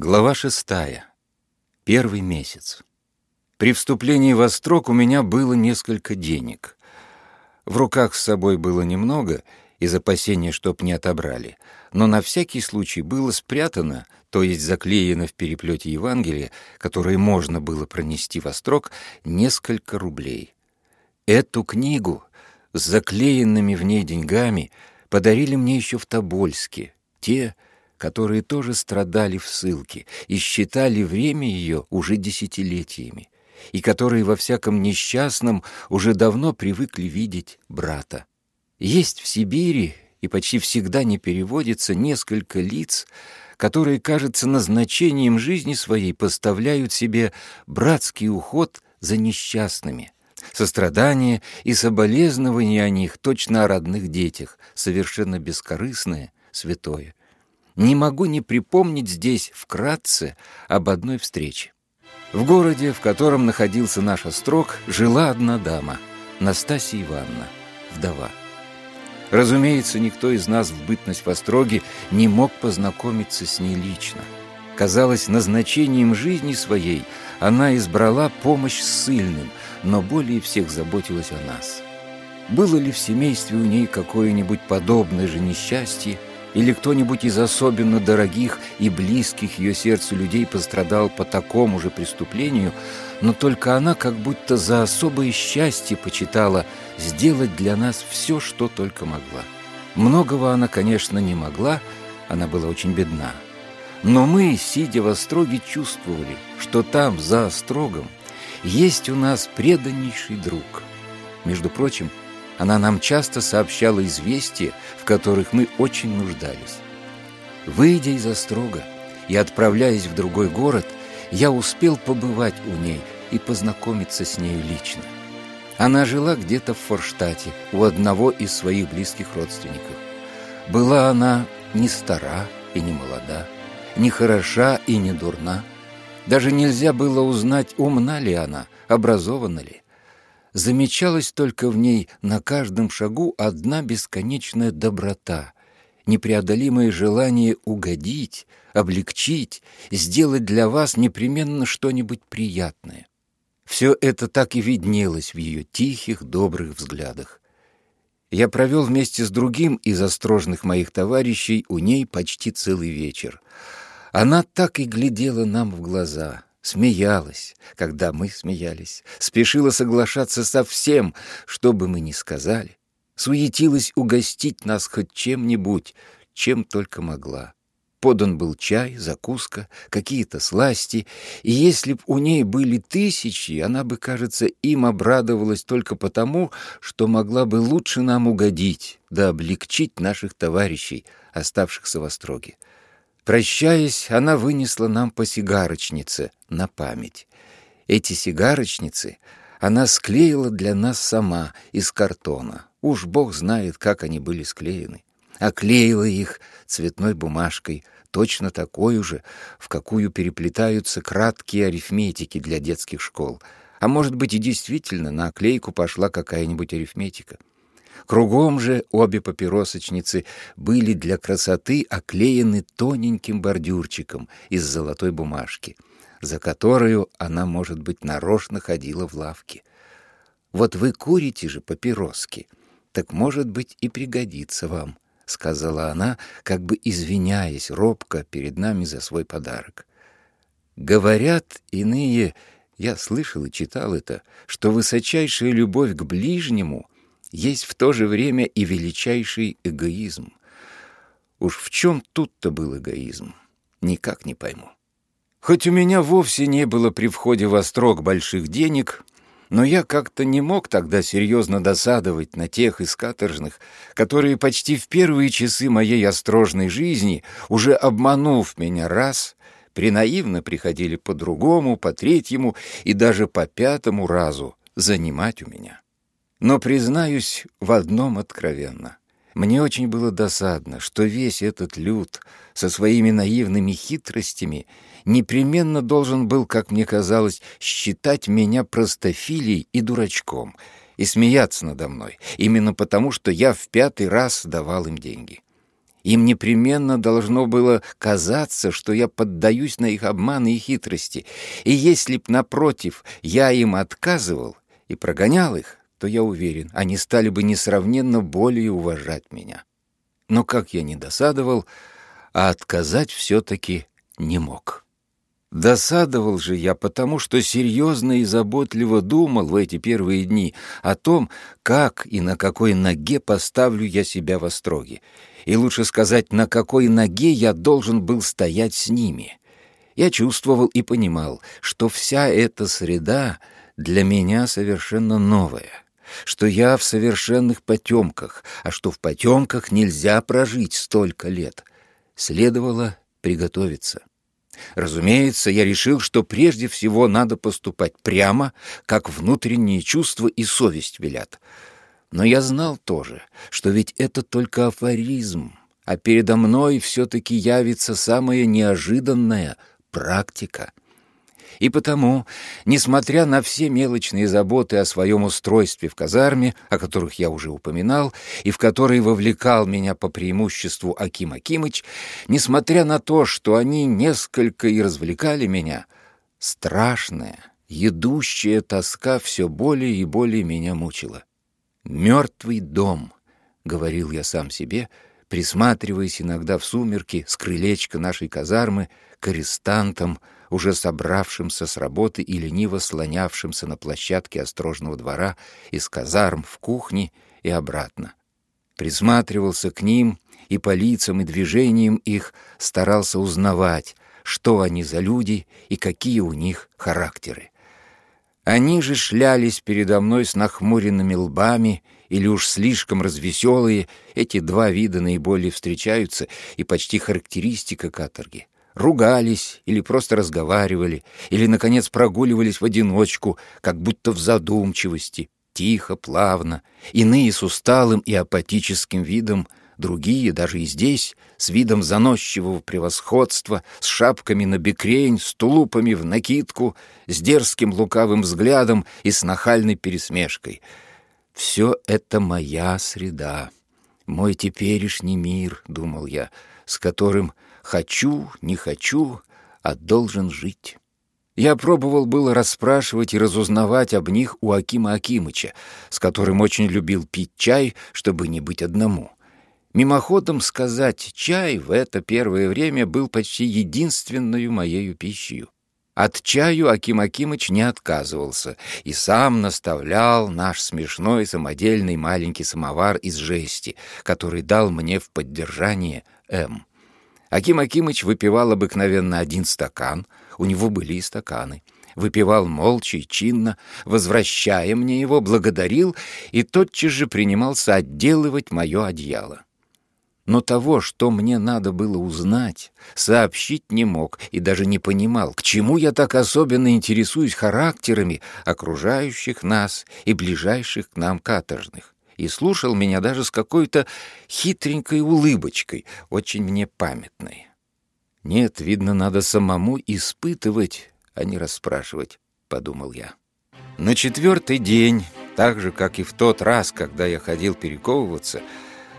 Глава шестая. Первый месяц. При вступлении в Острог у меня было несколько денег. В руках с собой было немного, из опасения, чтоб не отобрали, но на всякий случай было спрятано, то есть заклеено в переплете Евангелия, которое можно было пронести в Острог, несколько рублей. Эту книгу с заклеенными в ней деньгами подарили мне еще в Тобольске, те, которые тоже страдали в ссылке и считали время ее уже десятилетиями, и которые во всяком несчастном уже давно привыкли видеть брата. Есть в Сибири, и почти всегда не переводится, несколько лиц, которые, кажется, назначением жизни своей поставляют себе братский уход за несчастными — сострадание и соболезнование о них, точно о родных детях, совершенно бескорыстное, святое не могу не припомнить здесь вкратце об одной встрече. В городе, в котором находился наш острог, жила одна дама, Настасья Ивановна, вдова. Разумеется, никто из нас в бытность в Остроге не мог познакомиться с ней лично. Казалось, назначением жизни своей она избрала помощь ссыльным, но более всех заботилась о нас. Было ли в семействе у ней какое-нибудь подобное же несчастье, или кто-нибудь из особенно дорогих и близких ее сердцу людей пострадал по такому же преступлению, но только она как будто за особое счастье почитала сделать для нас все, что только могла. Многого она, конечно, не могла, она была очень бедна. Но мы, сидя в Остроге, чувствовали, что там, за Острогом, есть у нас преданнейший друг. Между прочим, она нам часто сообщала известия, в которых мы очень нуждались. Выйдя из Острога и отправляясь в другой город, я успел побывать у ней и познакомиться с нею лично. Она жила где-то в Форштате у одного из своих близких родственников. Была она не стара и не молода, не хороша и не дурна. Даже нельзя было узнать, умна ли она, образована ли замечалась только в ней на каждом шагу одна бесконечная доброта, непреодолимое желание угодить, облегчить, сделать для вас непременно что-нибудь приятное. Все это так и виднелось в ее тихих, добрых взглядах. Я провел вместе с другим из острожных моих товарищей у ней почти целый вечер. Она так и глядела нам в глаза — смеялась, когда мы смеялись, спешила соглашаться со всем, что бы мы ни сказали, суетилась угостить нас хоть чем-нибудь, чем только могла. Подан был чай, закуска, какие-то сласти, и если б у ней были тысячи, она бы, кажется, им обрадовалась только потому, что могла бы лучше нам угодить, да облегчить наших товарищей, оставшихся в Остроге. Прощаясь, она вынесла нам по сигарочнице на память. Эти сигарочницы она склеила для нас сама из картона. Уж бог знает, как они были склеены. Оклеила их цветной бумажкой, точно такой же, в какую переплетаются краткие арифметики для детских школ. А может быть и действительно на оклейку пошла какая-нибудь арифметика. Кругом же обе папиросочницы были для красоты оклеены тоненьким бордюрчиком из золотой бумажки, за которую она, может быть, нарочно ходила в лавке. Вот вы курите же папироски, так, может быть, и пригодится вам, — сказала она, как бы извиняясь робко перед нами за свой подарок. Говорят иные, я слышал и читал это, что высочайшая любовь к ближнему — есть в то же время и величайший эгоизм. Уж в чем тут-то был эгоизм, никак не пойму. Хоть у меня вовсе не было при входе в Острог больших денег, но я как-то не мог тогда серьезно досадовать на тех из каторжных, которые почти в первые часы моей острожной жизни, уже обманув меня раз, принаивно приходили по другому, по третьему и даже по пятому разу занимать у меня. Но признаюсь в одном откровенно. Мне очень было досадно, что весь этот люд со своими наивными хитростями непременно должен был, как мне казалось, считать меня простофилей и дурачком и смеяться надо мной, именно потому, что я в пятый раз давал им деньги. Им непременно должно было казаться, что я поддаюсь на их обманы и хитрости, и если б, напротив, я им отказывал и прогонял их, то, я уверен, они стали бы несравненно более уважать меня. Но как я не досадовал, а отказать все-таки не мог. Досадовал же я потому, что серьезно и заботливо думал в эти первые дни о том, как и на какой ноге поставлю я себя во строге, и лучше сказать, на какой ноге я должен был стоять с ними. Я чувствовал и понимал, что вся эта среда для меня совершенно новая, что я в совершенных потемках, а что в потемках нельзя прожить столько лет. Следовало приготовиться. Разумеется, я решил, что прежде всего надо поступать прямо, как внутренние чувства и совесть велят. Но я знал тоже, что ведь это только афоризм, а передо мной все-таки явится самая неожиданная практика — и потому, несмотря на все мелочные заботы о своем устройстве в казарме, о которых я уже упоминал, и в которые вовлекал меня по преимуществу Аким Акимыч, несмотря на то, что они несколько и развлекали меня, страшная, едущая тоска все более и более меня мучила. «Мертвый дом», — говорил я сам себе, присматриваясь иногда в сумерки с крылечка нашей казармы к арестантам, уже собравшимся с работы и лениво слонявшимся на площадке острожного двора из казарм в кухне и обратно. Присматривался к ним и по лицам и движениям их старался узнавать, что они за люди и какие у них характеры. Они же шлялись передо мной с нахмуренными лбами или уж слишком развеселые, эти два вида наиболее встречаются и почти характеристика каторги — ругались или просто разговаривали, или, наконец, прогуливались в одиночку, как будто в задумчивости, тихо, плавно, иные с усталым и апатическим видом, другие, даже и здесь, с видом заносчивого превосходства, с шапками на бекрень, с тулупами в накидку, с дерзким лукавым взглядом и с нахальной пересмешкой. «Все это моя среда, мой теперешний мир», — думал я, — «с которым Хочу, не хочу, а должен жить. Я пробовал было расспрашивать и разузнавать об них у Акима Акимыча, с которым очень любил пить чай, чтобы не быть одному. Мимоходом сказать, чай в это первое время был почти единственной моею пищей. От чаю Аким Акимыч не отказывался и сам наставлял наш смешной самодельный маленький самовар из жести, который дал мне в поддержание М. Аким Акимыч выпивал обыкновенно один стакан, у него были и стаканы. Выпивал молча и чинно, возвращая мне его, благодарил и тотчас же принимался отделывать мое одеяло. Но того, что мне надо было узнать, сообщить не мог и даже не понимал, к чему я так особенно интересуюсь характерами окружающих нас и ближайших к нам каторжных и слушал меня даже с какой-то хитренькой улыбочкой, очень мне памятной. «Нет, видно, надо самому испытывать, а не расспрашивать», — подумал я. На четвертый день, так же, как и в тот раз, когда я ходил перековываться,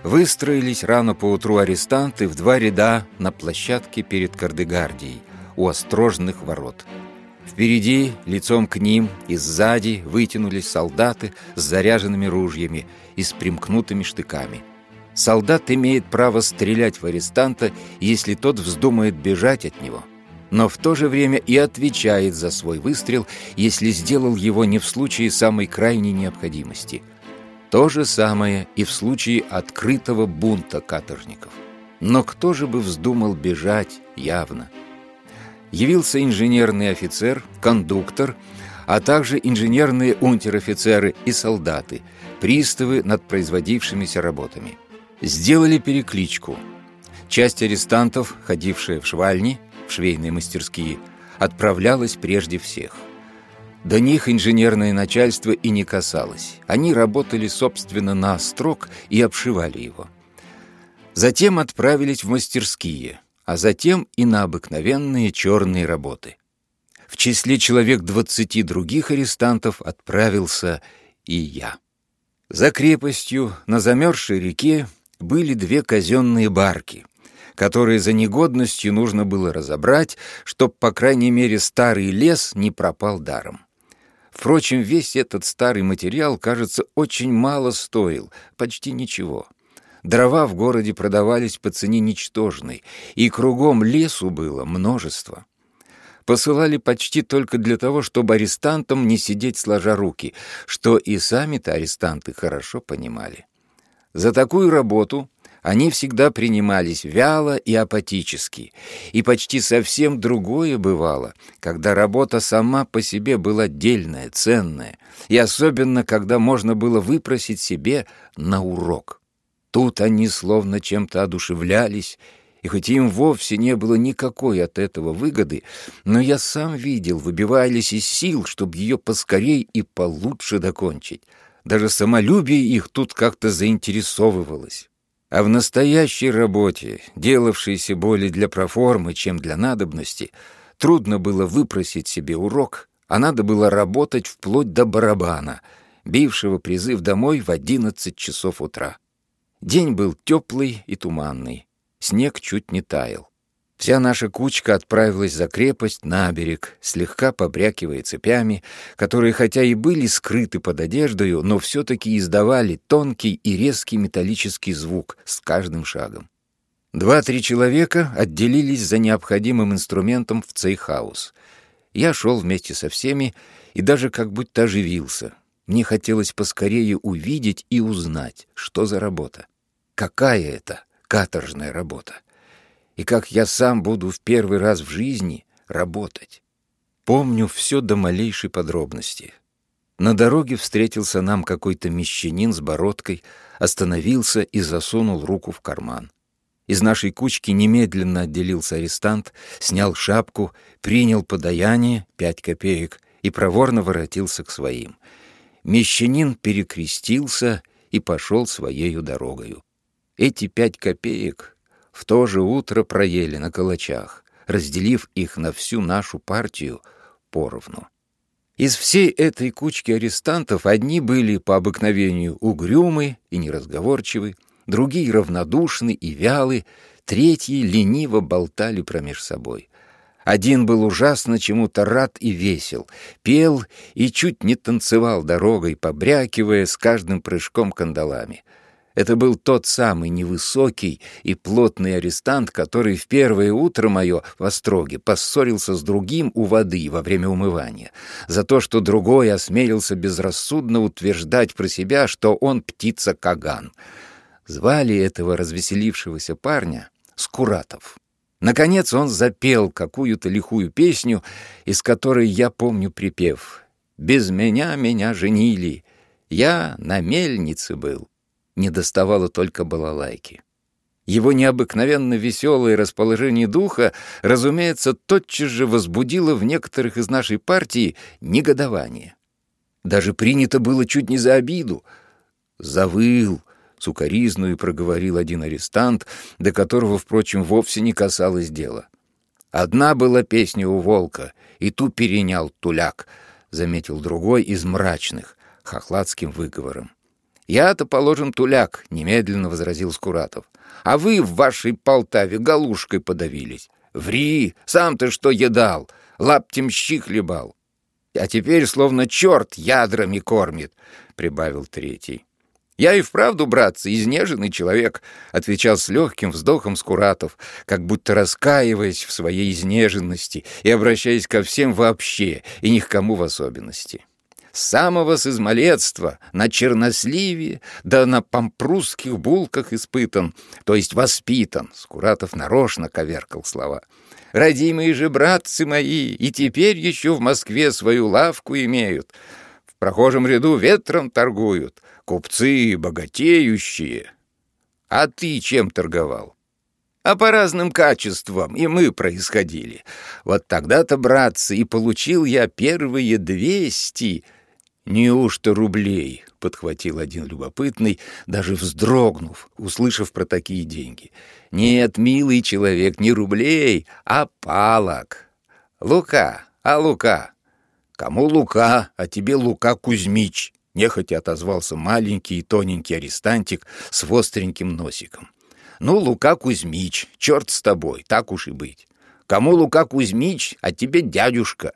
выстроились рано поутру арестанты в два ряда на площадке перед Кардегардией у острожных ворот — Впереди, лицом к ним и сзади вытянулись солдаты с заряженными ружьями и с примкнутыми штыками. Солдат имеет право стрелять в арестанта, если тот вздумает бежать от него, но в то же время и отвечает за свой выстрел, если сделал его не в случае самой крайней необходимости. То же самое и в случае открытого бунта каторжников. Но кто же бы вздумал бежать явно? Явился инженерный офицер, кондуктор, а также инженерные унтер-офицеры и солдаты, приставы над производившимися работами. Сделали перекличку. Часть арестантов, ходившая в швальни, в швейные мастерские, отправлялась прежде всех. До них инженерное начальство и не касалось. Они работали, собственно, на острог и обшивали его. Затем отправились в мастерские – а затем и на обыкновенные черные работы. В числе человек двадцати других арестантов отправился и я. За крепостью на замерзшей реке были две казенные барки, которые за негодностью нужно было разобрать, чтоб, по крайней мере, старый лес не пропал даром. Впрочем, весь этот старый материал, кажется, очень мало стоил, почти ничего. Дрова в городе продавались по цене ничтожной, и кругом лесу было множество. Посылали почти только для того, чтобы арестантам не сидеть сложа руки, что и сами-то арестанты хорошо понимали. За такую работу они всегда принимались вяло и апатически, и почти совсем другое бывало, когда работа сама по себе была дельная, ценная, и особенно, когда можно было выпросить себе на урок. Тут они словно чем-то одушевлялись, и хоть им вовсе не было никакой от этого выгоды, но я сам видел, выбивались из сил, чтобы ее поскорей и получше докончить. Даже самолюбие их тут как-то заинтересовывалось. А в настоящей работе, делавшейся более для проформы, чем для надобности, трудно было выпросить себе урок, а надо было работать вплоть до барабана, бившего призыв домой в одиннадцать часов утра. День был теплый и туманный, снег чуть не таял. Вся наша кучка отправилась за крепость на берег, слегка побрякивая цепями, которые хотя и были скрыты под одеждою, но все-таки издавали тонкий и резкий металлический звук с каждым шагом. Два-три человека отделились за необходимым инструментом в цейхаус. Я шел вместе со всеми и даже как будто оживился. Мне хотелось поскорее увидеть и узнать, что за работа. Какая это каторжная работа? и как я сам буду в первый раз в жизни работать. Помню все до малейшей подробности. На дороге встретился нам какой-то мещанин с бородкой, остановился и засунул руку в карман. Из нашей кучки немедленно отделился арестант, снял шапку, принял подаяние, пять копеек, и проворно воротился к своим. Мещанин перекрестился и пошел своею дорогою. Эти пять копеек в то же утро проели на калачах, разделив их на всю нашу партию поровну. Из всей этой кучки арестантов одни были по обыкновению угрюмы и неразговорчивы, другие равнодушны и вялы, третьи лениво болтали промеж собой. Один был ужасно чему-то рад и весел, пел и чуть не танцевал дорогой, побрякивая с каждым прыжком кандалами — это был тот самый невысокий и плотный арестант, который в первое утро мое в Остроге поссорился с другим у воды во время умывания, за то, что другой осмелился безрассудно утверждать про себя, что он птица-каган. Звали этого развеселившегося парня Скуратов. Наконец он запел какую-то лихую песню, из которой я помню припев «Без меня меня женили, я на мельнице был» не доставало только балалайки. Его необыкновенно веселое расположение духа, разумеется, тотчас же возбудило в некоторых из нашей партии негодование. Даже принято было чуть не за обиду. «Завыл», — сукоризную проговорил один арестант, до которого, впрочем, вовсе не касалось дела. «Одна была песня у волка, и ту перенял туляк», — заметил другой из мрачных, хохладским выговором. «Я-то, положим, туляк», — немедленно возразил Скуратов. «А вы в вашей Полтаве галушкой подавились. Ври, сам-то что едал, лаптем щи хлебал. А теперь словно черт ядрами кормит», — прибавил третий. «Я и вправду, братцы, изнеженный человек», — отвечал с легким вздохом Скуратов, как будто раскаиваясь в своей изнеженности и обращаясь ко всем вообще, и ни к кому в особенности самого с измалетства, на черносливе, да на пампрусских булках испытан, то есть воспитан. Скуратов нарочно коверкал слова. Родимые же братцы мои и теперь еще в Москве свою лавку имеют. В прохожем ряду ветром торгуют, купцы богатеющие. А ты чем торговал? а по разным качествам и мы происходили. Вот тогда-то, братцы, и получил я первые двести «Неужто рублей?» — подхватил один любопытный, даже вздрогнув, услышав про такие деньги. «Нет, милый человек, не рублей, а палок. Лука, а Лука?» «Кому Лука, а тебе Лука Кузьмич?» — нехотя отозвался маленький и тоненький арестантик с востреньким носиком. «Ну, Лука Кузьмич, черт с тобой, так уж и быть. Кому Лука Кузьмич, а тебе дядюшка.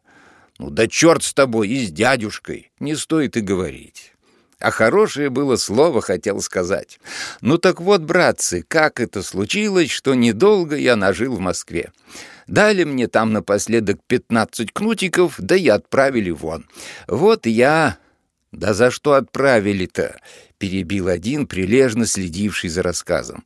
Ну да черт с тобой и с дядюшкой, не стоит и говорить». А хорошее было слово хотел сказать. Ну так вот, братцы, как это случилось, что недолго я нажил в Москве. Дали мне там напоследок пятнадцать кнутиков, да и отправили вон. Вот я... Да за что отправили-то? Перебил один, прилежно следивший за рассказом.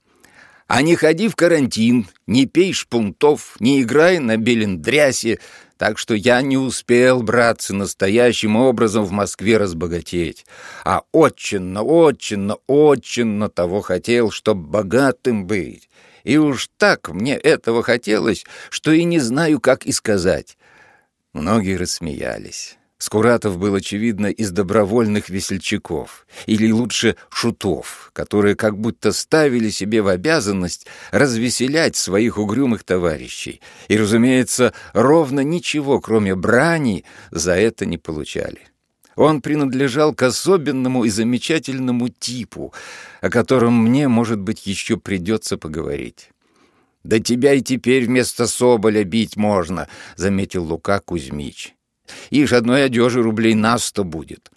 А не ходи в карантин, не пей шпунтов, не играй на белендрясе, так что я не успел, братцы, настоящим образом в Москве разбогатеть. А очень, очень, очень того хотел, чтоб богатым быть. И уж так мне этого хотелось, что и не знаю, как и сказать. Многие рассмеялись. Скуратов был, очевидно, из добровольных весельчаков, или лучше шутов, которые как будто ставили себе в обязанность развеселять своих угрюмых товарищей. И, разумеется, ровно ничего, кроме брани, за это не получали. Он принадлежал к особенному и замечательному типу, о котором мне, может быть, еще придется поговорить. «Да тебя и теперь вместо Соболя бить можно», — заметил Лука Кузьмич. Ишь, одной одежи рублей на сто будет.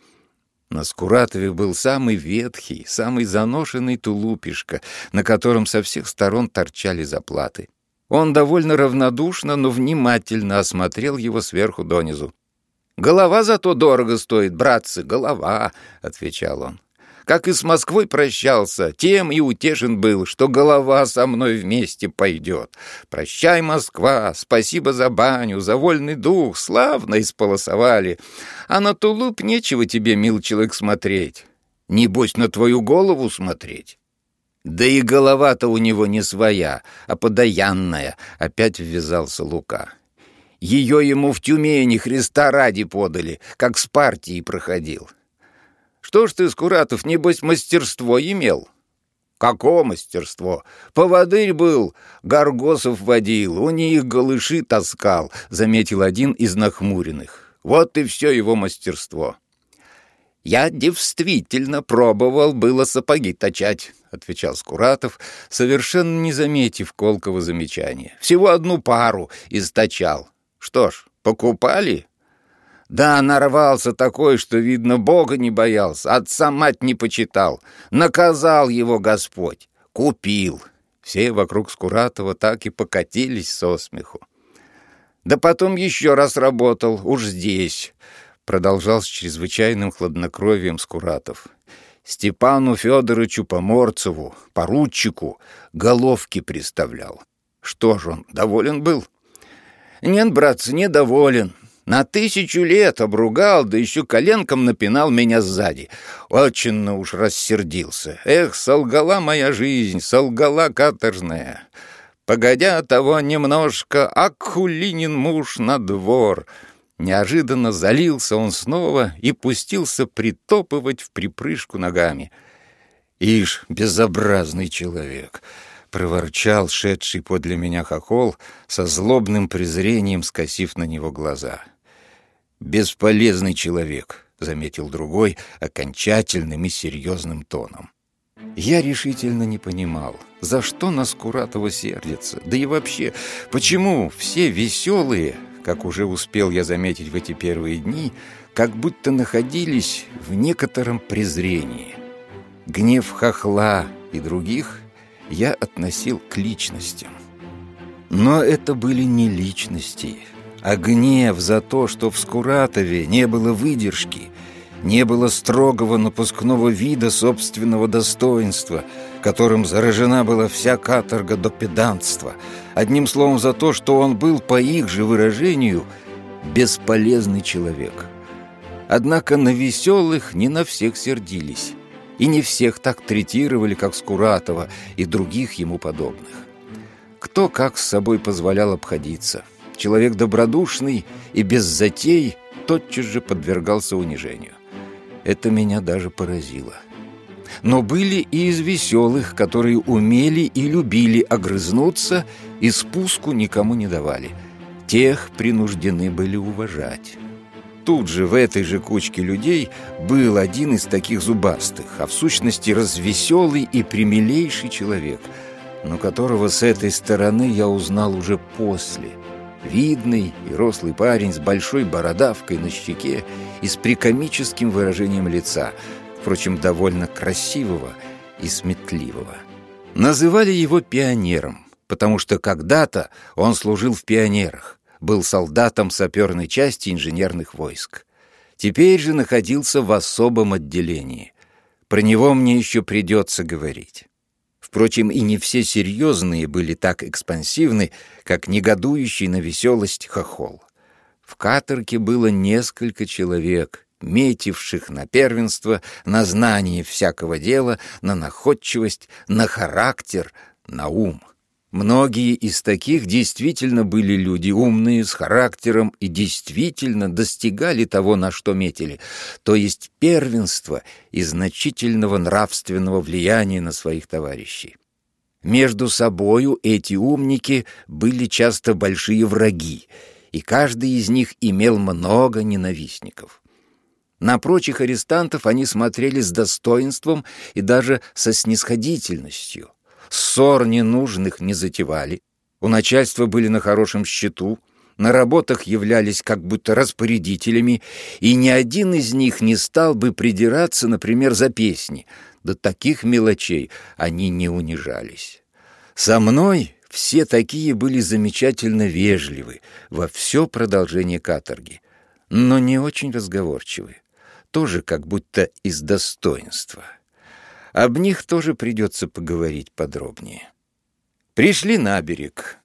На Скуратове был самый ветхий, самый заношенный тулупишка, на котором со всех сторон торчали заплаты. Он довольно равнодушно, но внимательно осмотрел его сверху донизу. «Голова зато дорого стоит, братцы, голова», — отвечал он. Как и с Москвой прощался, тем и утешен был, что голова со мной вместе пойдет. Прощай, Москва, спасибо за баню, за вольный дух, славно исполосовали. А на тулуп нечего тебе, мил человек, смотреть. Небось, на твою голову смотреть. Да и голова-то у него не своя, а подаянная, опять ввязался Лука. Ее ему в Тюмени Христа ради подали, как с партией проходил. Что ж ты, Скуратов, небось, мастерство имел? Какое мастерство? Поводырь был, Горгосов водил, у них голыши таскал, заметил один из нахмуренных. Вот и все его мастерство. «Я действительно пробовал было сапоги точать», — отвечал Скуратов, совершенно не заметив колкого замечания. «Всего одну пару источал. Что ж, покупали? Да, нарвался такой, что, видно, Бога не боялся, отца мать не почитал. Наказал его Господь. Купил. Все вокруг Скуратова так и покатились со смеху. Да потом еще раз работал, уж здесь, продолжал с чрезвычайным хладнокровием Скуратов. Степану Федоровичу Поморцеву, поручику, головки приставлял. Что ж он, доволен был? Нет, братцы, недоволен. На тысячу лет обругал, да еще коленком напинал меня сзади. Очень уж рассердился. Эх, солгала моя жизнь, солгала каторжная. Погодя того немножко, Акулинин муж на двор. Неожиданно залился он снова и пустился притопывать в припрыжку ногами. Ишь, безобразный человек! — проворчал шедший подле меня хохол, со злобным презрением скосив на него глаза. «Бесполезный человек», — заметил другой окончательным и серьезным тоном. Я решительно не понимал, за что нас Куратова сердится, да и вообще, почему все веселые, как уже успел я заметить в эти первые дни, как будто находились в некотором презрении. Гнев хохла и других я относил к личностям. Но это были не личности — а гнев за то, что в Скуратове не было выдержки, не было строгого напускного вида собственного достоинства, которым заражена была вся каторга до педанства. Одним словом, за то, что он был, по их же выражению, бесполезный человек. Однако на веселых не на всех сердились, и не всех так третировали, как Скуратова и других ему подобных. Кто как с собой позволял обходиться – Человек добродушный и без затей тотчас же подвергался унижению. Это меня даже поразило. Но были и из веселых, которые умели и любили огрызнуться и спуску никому не давали. Тех принуждены были уважать. тут же, в этой же кучке людей, был один из таких зубастых, а в сущности развеселый и примилейший человек, но которого с этой стороны я узнал уже после. Видный и рослый парень с большой бородавкой на щеке и с прикомическим выражением лица, впрочем, довольно красивого и сметливого. Называли его пионером, потому что когда-то он служил в пионерах был солдатом саперной части инженерных войск. Теперь же находился в особом отделении. Про него мне еще придется говорить. Впрочем, и не все серьезные были так экспансивны, как негодующий на веселость хохол. В каторге было несколько человек, метивших на первенство, на знание всякого дела, на находчивость, на характер, на ум. Многие из таких действительно были люди умные, с характером и действительно достигали того, на что метили, то есть первенства и значительного нравственного влияния на своих товарищей. Между собою эти умники были часто большие враги, и каждый из них имел много ненавистников. На прочих арестантов они смотрели с достоинством и даже со снисходительностью – ссор ненужных не затевали, у начальства были на хорошем счету, на работах являлись как будто распорядителями, и ни один из них не стал бы придираться, например, за песни. До таких мелочей они не унижались. Со мной все такие были замечательно вежливы во все продолжение каторги, но не очень разговорчивы, тоже как будто из достоинства. Об них тоже придется поговорить подробнее. Пришли на берег.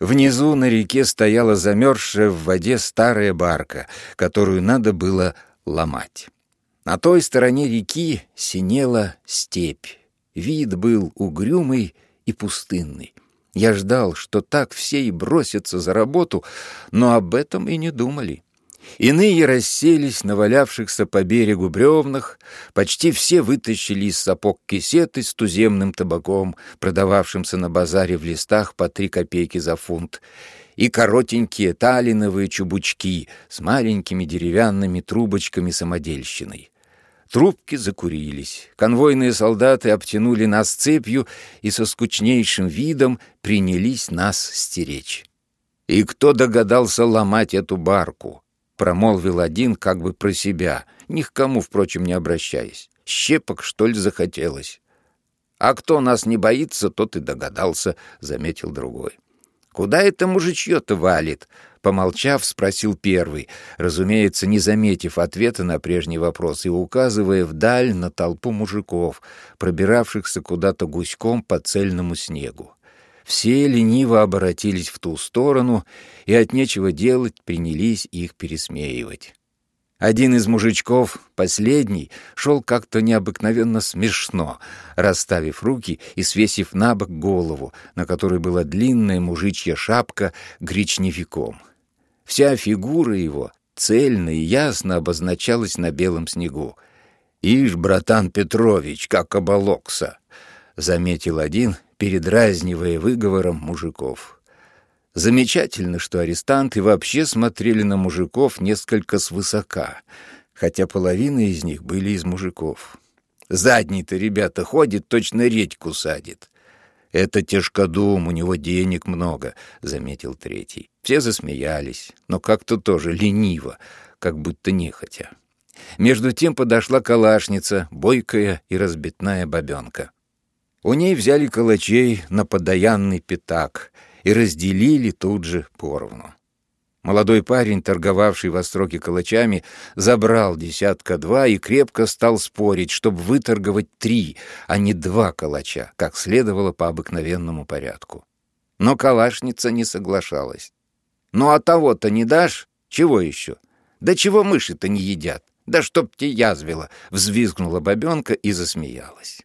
Внизу на реке стояла замерзшая в воде старая барка, которую надо было ломать. На той стороне реки синела степь. Вид был угрюмый и пустынный. Я ждал, что так все и бросятся за работу, но об этом и не думали. Иные расселись на валявшихся по берегу бревнах, почти все вытащили из сапог кисеты с туземным табаком, продававшимся на базаре в листах по три копейки за фунт, и коротенькие талиновые чубучки с маленькими деревянными трубочками самодельщиной. Трубки закурились. Конвойные солдаты обтянули нас цепью и со скучнейшим видом принялись нас стеречь. И кто догадался ломать эту барку? — промолвил один как бы про себя, ни к кому, впрочем, не обращаясь. «Щепок, что ли, захотелось?» «А кто нас не боится, тот и догадался», — заметил другой. «Куда это мужичье-то валит?» — помолчав, спросил первый, разумеется, не заметив ответа на прежний вопрос и указывая вдаль на толпу мужиков, пробиравшихся куда-то гуськом по цельному снегу. Все лениво обратились в ту сторону и от нечего делать принялись их пересмеивать. Один из мужичков, последний, шел как-то необыкновенно смешно, расставив руки и свесив на бок голову, на которой была длинная мужичья шапка гречневиком. Вся фигура его цельно и ясно обозначалась на белом снегу. «Ишь, братан Петрович, как оболокся!» — заметил один, передразнивая выговором мужиков. Замечательно, что арестанты вообще смотрели на мужиков несколько свысока, хотя половина из них были из мужиков. Задний-то, ребята, ходит, точно редьку садит. «Это тяжкодум, у него денег много», — заметил третий. Все засмеялись, но как-то тоже лениво, как будто нехотя. Между тем подошла калашница, бойкая и разбитная бабенка. У ней взяли калачей на подаянный пятак и разделили тут же поровну. Молодой парень, торговавший в остроге калачами, забрал десятка-два и крепко стал спорить, чтобы выторговать три, а не два калача, как следовало по обыкновенному порядку. Но калашница не соглашалась. «Ну а того-то не дашь? Чего еще? Да чего мыши-то не едят? Да чтоб те язвило!» — взвизгнула бабенка и засмеялась.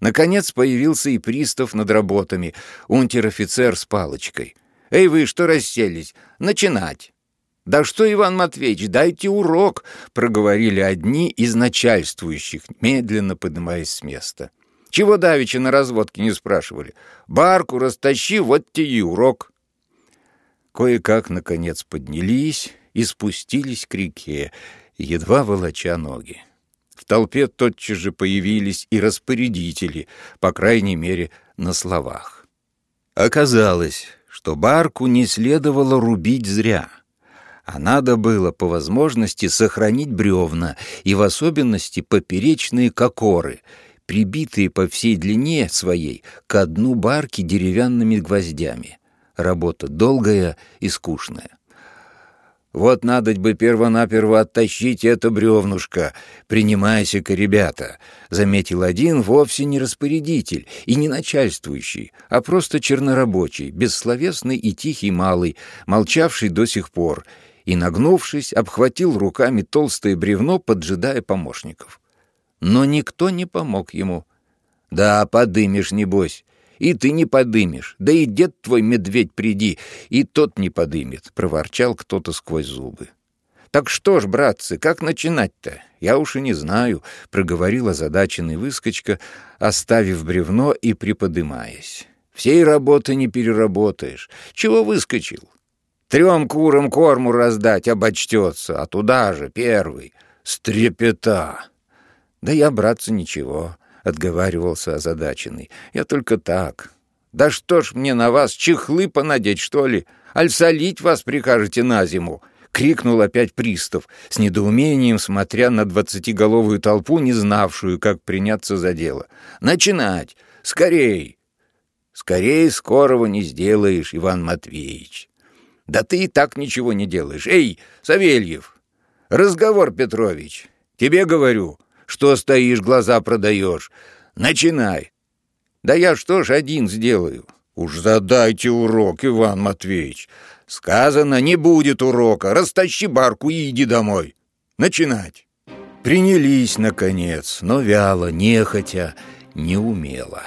Наконец появился и пристав над работами, унтер-офицер с палочкой. «Эй вы, что расселись? Начинать!» «Да что, Иван Матвеевич, дайте урок!» — проговорили одни из начальствующих, медленно поднимаясь с места. «Чего давеча на разводке не спрашивали? Барку растащи, вот тебе и урок!» Кое-как, наконец, поднялись и спустились к реке, едва волоча ноги. В толпе тотчас же появились и распорядители, по крайней мере, на словах. Оказалось, что барку не следовало рубить зря, а надо было по возможности сохранить бревна и в особенности поперечные кокоры, прибитые по всей длине своей к дну барки деревянными гвоздями. Работа долгая и скучная. Вот надо бы перво-наперво оттащить это бревнушко. Принимайся-ка, ребята, — заметил один вовсе не распорядитель и не начальствующий, а просто чернорабочий, бессловесный и тихий малый, молчавший до сих пор, и, нагнувшись, обхватил руками толстое бревно, поджидая помощников. Но никто не помог ему. «Да, подымешь, небось и ты не подымешь. Да и дед твой, медведь, приди, и тот не подымет», — проворчал кто-то сквозь зубы. «Так что ж, братцы, как начинать-то? Я уж и не знаю», — проговорил озадаченный выскочка, оставив бревно и приподымаясь. «Всей работы не переработаешь. Чего выскочил? Трем курам корму раздать обочтется, а туда же первый. Стрепета!» «Да я, братцы, ничего отговаривался озадаченный. «Я только так. Да что ж мне на вас, чехлы понадеть, что ли? Аль солить вас прикажете на зиму?» — крикнул опять пристав, с недоумением смотря на двадцатиголовую толпу, не знавшую, как приняться за дело. «Начинать! Скорей!» «Скорей скорого не сделаешь, Иван Матвеевич!» «Да ты и так ничего не делаешь! Эй, Савельев! Разговор, Петрович! Тебе говорю, что стоишь, глаза продаешь? Начинай. Да я что ж один сделаю? Уж задайте урок, Иван Матвеевич. Сказано, не будет урока. Растащи барку и иди домой. Начинать. Принялись, наконец, но вяло, нехотя, неумело.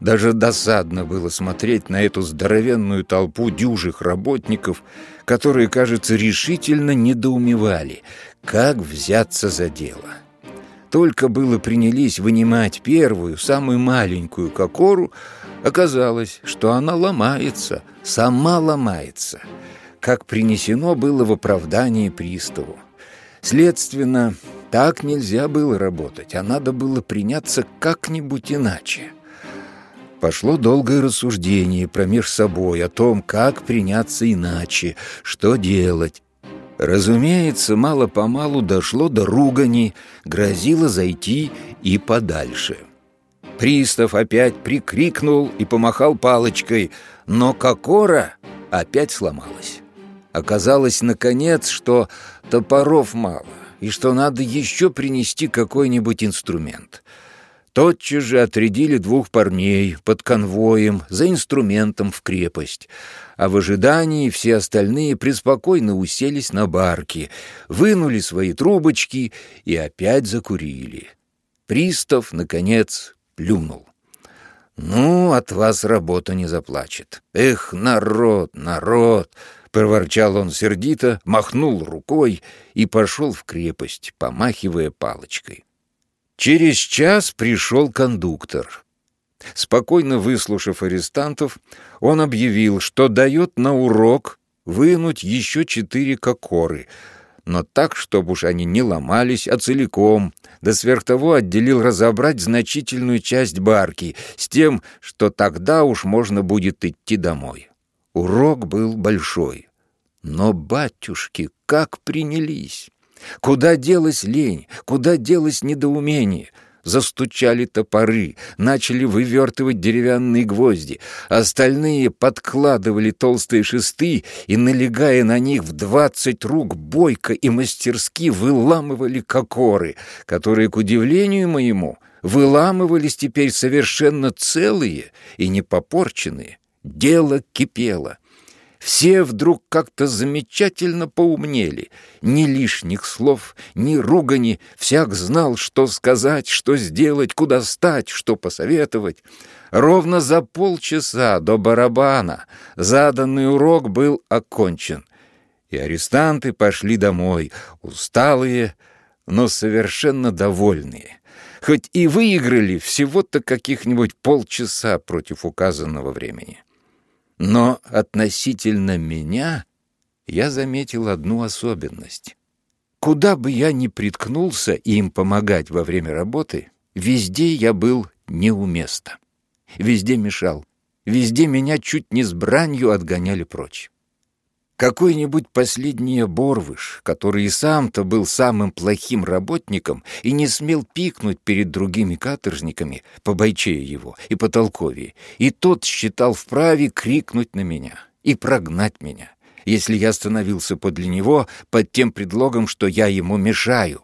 Даже досадно было смотреть на эту здоровенную толпу дюжих работников, которые, кажется, решительно недоумевали, как взяться за дело. Только было принялись вынимать первую, самую маленькую кокору, оказалось, что она ломается, сама ломается, как принесено было в оправдании приставу. Следственно, так нельзя было работать, а надо было приняться как-нибудь иначе. Пошло долгое рассуждение промеж собой о том, как приняться иначе, что делать, Разумеется, мало-помалу дошло до ругани, грозило зайти и подальше. Пристав опять прикрикнул и помахал палочкой, но кокора опять сломалась. Оказалось, наконец, что топоров мало и что надо еще принести какой-нибудь инструмент. Тотчас же отрядили двух парней под конвоем за инструментом в крепость, а в ожидании все остальные преспокойно уселись на барки, вынули свои трубочки и опять закурили. Пристав, наконец, плюнул. «Ну, от вас работа не заплачет. Эх, народ, народ!» — проворчал он сердито, махнул рукой и пошел в крепость, помахивая палочкой. Через час пришел кондуктор. Спокойно выслушав арестантов, он объявил, что дает на урок вынуть еще четыре кокоры, но так, чтобы уж они не ломались, а целиком, да сверх того отделил разобрать значительную часть барки с тем, что тогда уж можно будет идти домой. Урок был большой. Но, батюшки, как принялись! Куда делась лень? Куда делось недоумение? Застучали топоры, начали вывертывать деревянные гвозди. Остальные подкладывали толстые шесты и, налегая на них в двадцать рук, бойко и мастерски выламывали кокоры, которые, к удивлению моему, выламывались теперь совершенно целые и непопорченные. Дело кипело. Все вдруг как-то замечательно поумнели. Ни лишних слов, ни ругани. Всяк знал, что сказать, что сделать, куда стать, что посоветовать. Ровно за полчаса до барабана заданный урок был окончен. И арестанты пошли домой, усталые, но совершенно довольные. Хоть и выиграли всего-то каких-нибудь полчаса против указанного времени. Но относительно меня я заметил одну особенность. Куда бы я ни приткнулся им помогать во время работы, везде я был не у места. Везде мешал. Везде меня чуть не с бранью отгоняли прочь. Какой-нибудь последний оборвыш, который и сам-то был самым плохим работником и не смел пикнуть перед другими каторжниками, побойчее его и потолковее, и тот считал вправе крикнуть на меня и прогнать меня если я остановился подле него под тем предлогом, что я ему мешаю.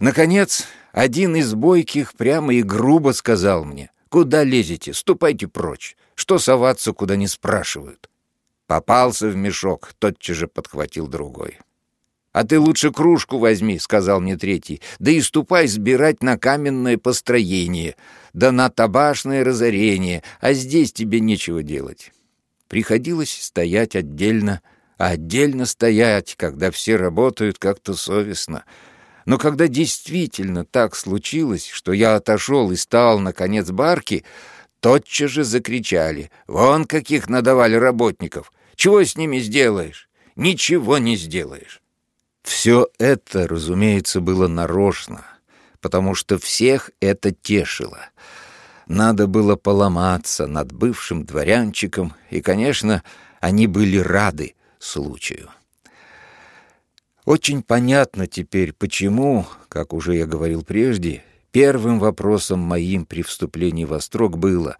Наконец, один из бойких прямо и грубо сказал мне, «Куда лезете? Ступайте прочь. Что соваться, куда не спрашивают?» Попался в мешок, тотчас же подхватил другой. «А ты лучше кружку возьми», — сказал мне третий, «да и ступай сбирать на каменное построение, да на табашное разорение, а здесь тебе нечего делать». Приходилось стоять отдельно, а отдельно стоять, когда все работают как-то совестно. Но когда действительно так случилось, что я отошел и стал на конец барки, тотчас же закричали. «Вон каких надавали работников! Чего с ними сделаешь? Ничего не сделаешь!» Все это, разумеется, было нарочно, потому что всех это тешило — надо было поломаться над бывшим дворянчиком, и, конечно, они были рады случаю. Очень понятно теперь, почему, как уже я говорил прежде, первым вопросом моим при вступлении в Острог было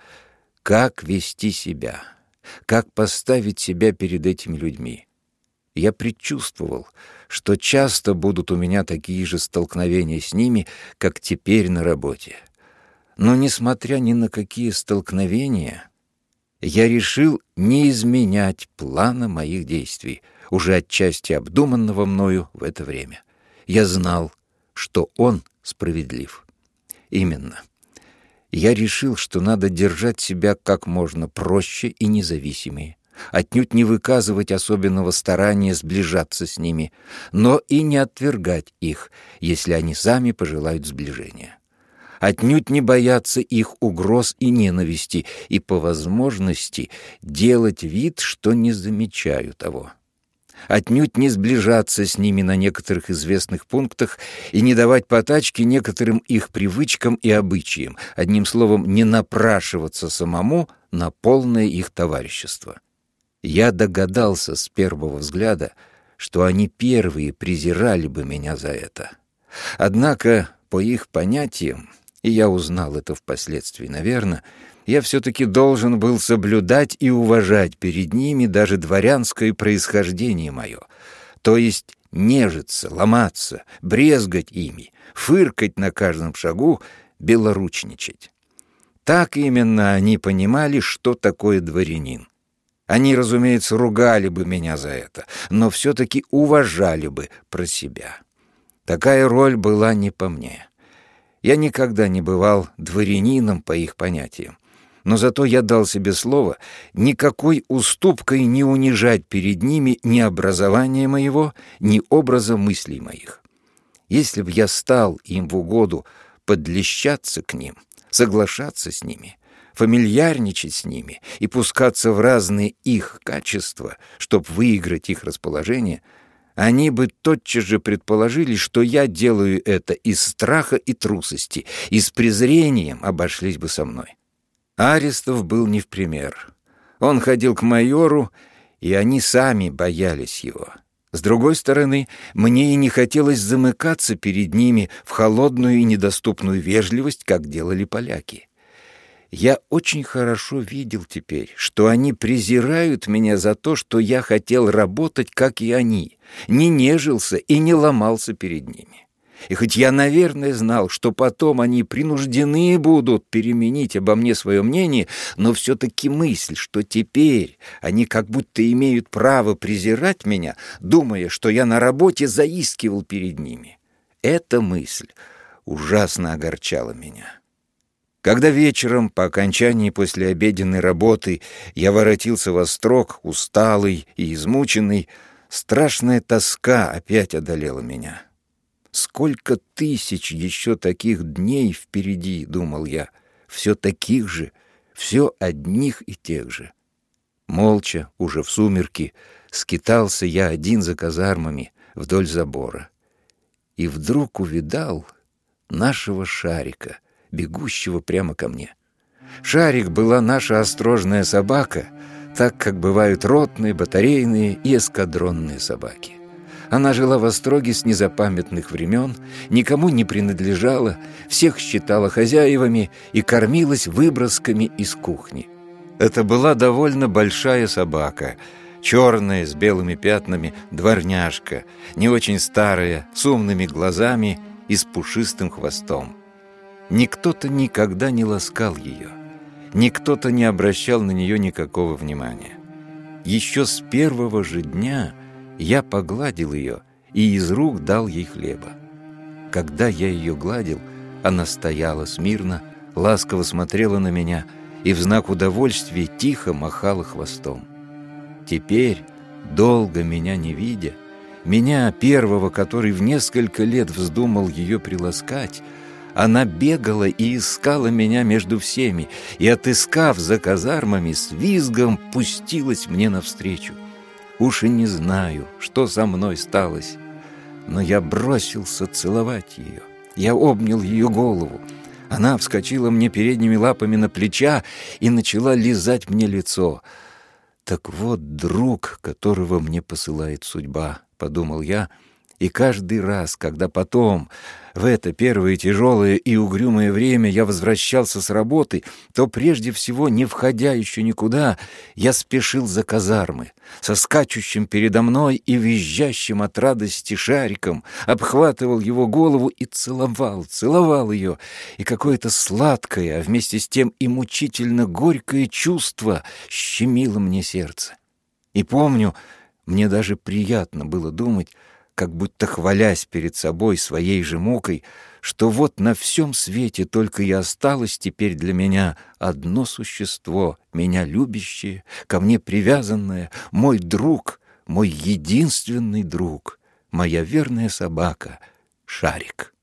«Как вести себя? Как поставить себя перед этими людьми?» Я предчувствовал, что часто будут у меня такие же столкновения с ними, как теперь на работе. Но, несмотря ни на какие столкновения, я решил не изменять плана моих действий, уже отчасти обдуманного мною в это время. Я знал, что он справедлив. Именно. Я решил, что надо держать себя как можно проще и независимее, отнюдь не выказывать особенного старания сближаться с ними, но и не отвергать их, если они сами пожелают сближения отнюдь не бояться их угроз и ненависти, и по возможности делать вид, что не замечаю того. Отнюдь не сближаться с ними на некоторых известных пунктах и не давать потачки некоторым их привычкам и обычаям, одним словом, не напрашиваться самому на полное их товарищество. Я догадался с первого взгляда, что они первые презирали бы меня за это. Однако, по их понятиям, и я узнал это впоследствии, наверное, я все-таки должен был соблюдать и уважать перед ними даже дворянское происхождение мое, то есть нежиться, ломаться, брезгать ими, фыркать на каждом шагу, белоручничать. Так именно они понимали, что такое дворянин. Они, разумеется, ругали бы меня за это, но все-таки уважали бы про себя. Такая роль была не по мне. Я никогда не бывал дворянином по их понятиям. Но зато я дал себе слово никакой уступкой не унижать перед ними ни образования моего, ни образа мыслей моих. Если б я стал им в угоду подлещаться к ним, соглашаться с ними, фамильярничать с ними и пускаться в разные их качества, чтобы выиграть их расположение — они бы тотчас же предположили, что я делаю это из страха и трусости, и с презрением обошлись бы со мной. Арестов был не в пример. Он ходил к майору, и они сами боялись его. С другой стороны, мне и не хотелось замыкаться перед ними в холодную и недоступную вежливость, как делали поляки. Я очень хорошо видел теперь, что они презирают меня за то, что я хотел работать, как и они, не нежился и не ломался перед ними. И хоть я, наверное, знал, что потом они принуждены будут переменить обо мне свое мнение, но все-таки мысль, что теперь они как будто имеют право презирать меня, думая, что я на работе заискивал перед ними, эта мысль ужасно огорчала меня. Когда вечером, по окончании послеобеденной работы, я воротился во строк, усталый и измученный, страшная тоска опять одолела меня. Сколько тысяч еще таких дней впереди, думал я, все таких же, все одних и тех же. Молча, уже в сумерки, скитался я один за казармами вдоль забора. И вдруг увидал нашего шарика, бегущего прямо ко мне. Шарик была наша острожная собака, так как бывают ротные, батарейные и эскадронные собаки. Она жила в Остроге с незапамятных времен, никому не принадлежала, всех считала хозяевами и кормилась выбросками из кухни. Это была довольно большая собака, черная, с белыми пятнами, дворняжка, не очень старая, с умными глазами и с пушистым хвостом. Никто-то никогда не ласкал ее, никто-то не обращал на нее никакого внимания. Еще с первого же дня – я погладил ее и из рук дал ей хлеба. Когда я ее гладил, она стояла смирно, ласково смотрела на меня и в знак удовольствия тихо махала хвостом. Теперь, долго меня не видя, меня, первого, который в несколько лет вздумал ее приласкать, она бегала и искала меня между всеми, и, отыскав за казармами, с визгом пустилась мне навстречу. Уж и не знаю, что со мной сталось. Но я бросился целовать ее. Я обнял ее голову. Она вскочила мне передними лапами на плеча и начала лизать мне лицо. «Так вот друг, которого мне посылает судьба», — подумал я, — и каждый раз, когда потом, в это первое тяжелое и угрюмое время я возвращался с работы, то прежде всего, не входя еще никуда, я спешил за казармы, со скачущим передо мной и визжащим от радости шариком, обхватывал его голову и целовал, целовал ее, и какое-то сладкое, а вместе с тем и мучительно горькое чувство щемило мне сердце. И помню, мне даже приятно было думать, как будто хвалясь перед собой своей же мукой, что вот на всем свете только и осталось теперь для меня одно существо, меня любящее, ко мне привязанное, мой друг, мой единственный друг, моя верная собака — Шарик.